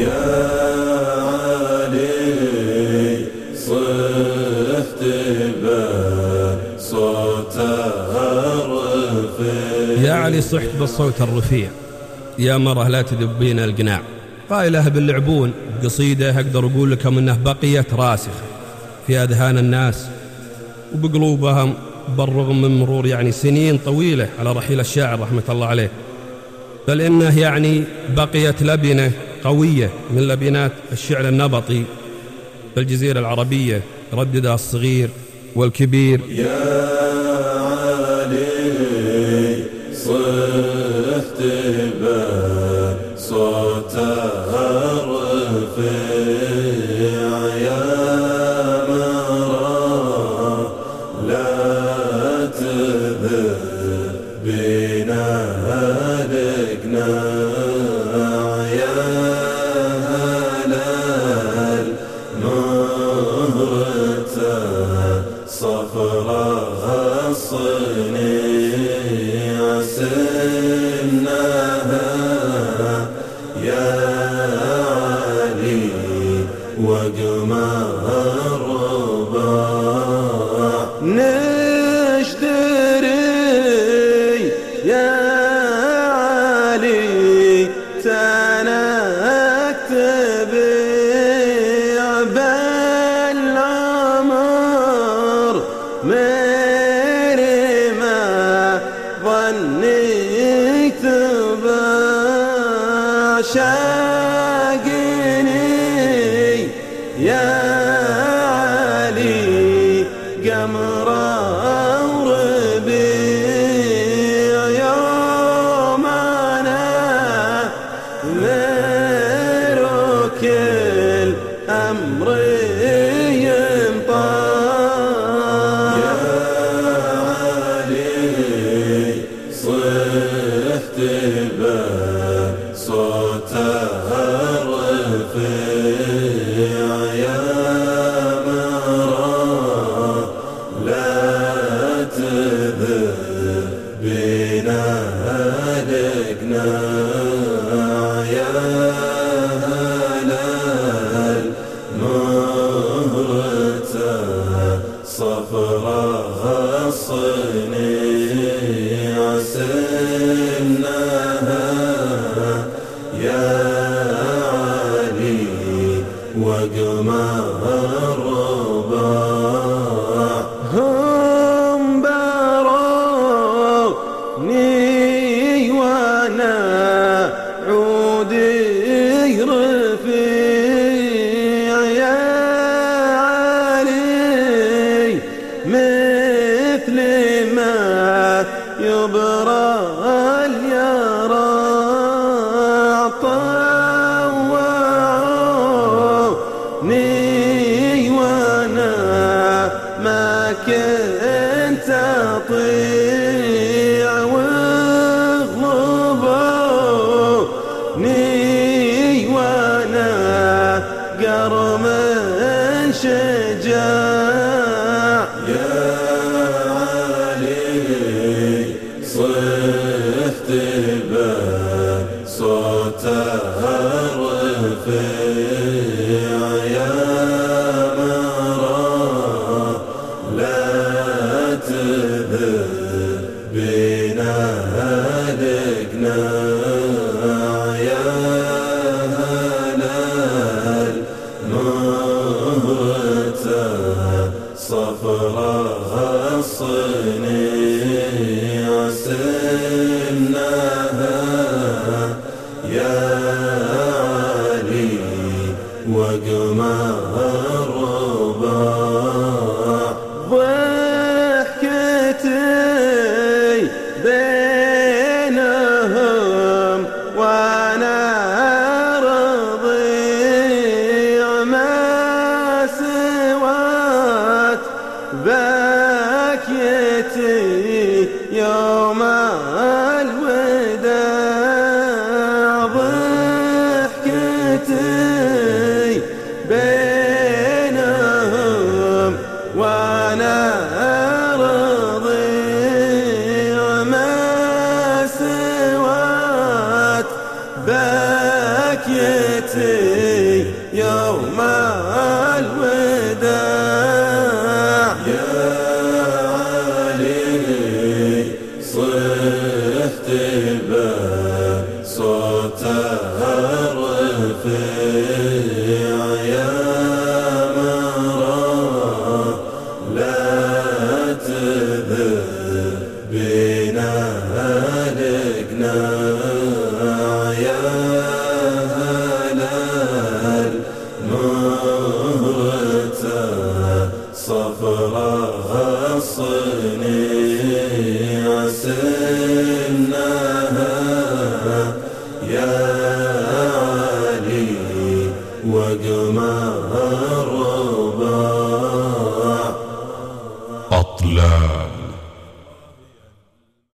يا علي الرفيع. يا علي صحت بالصوت الرفيع. يا مرة لا تدبين القناع. قائلها باللعبون قصيدة أقدر أقول لكم أنه بقيت راسخة. في أذهان الناس وبقلوبهم بالرغم من مرور يعني سنين طويلة على رحيل الشاعر رحمة الله عليه. بل إنه يعني بقيت لبنة قوية من لبنات الشعر النبطي بالجزيرة العربية رددها الصغير والكبير. يا علي صحت بصوت الرفيع يا مرى لا تذهب بنا القناع الصنيع سنها يا علي ظني تباع شاقني يا علي قمرة وربيع يوم أنا مروك الأمر. بنا القناع يا هلال نهرة صفراء الصنيع سنها يا علي وقمر الرباع يبرى اليرى طوعوني وأنا ما كنت أطيع واغلبوني وأنا قرم شجاع. بصوت الرفيع يا لا يا نهرة صفراء الصنيع سنها وقمر الرباع ضحكتي بينهم وأنا رضيع ما سوات بكيتي يوم حكيتي يوم ما مهتا صفراء الصينية سنها يا علي وقمر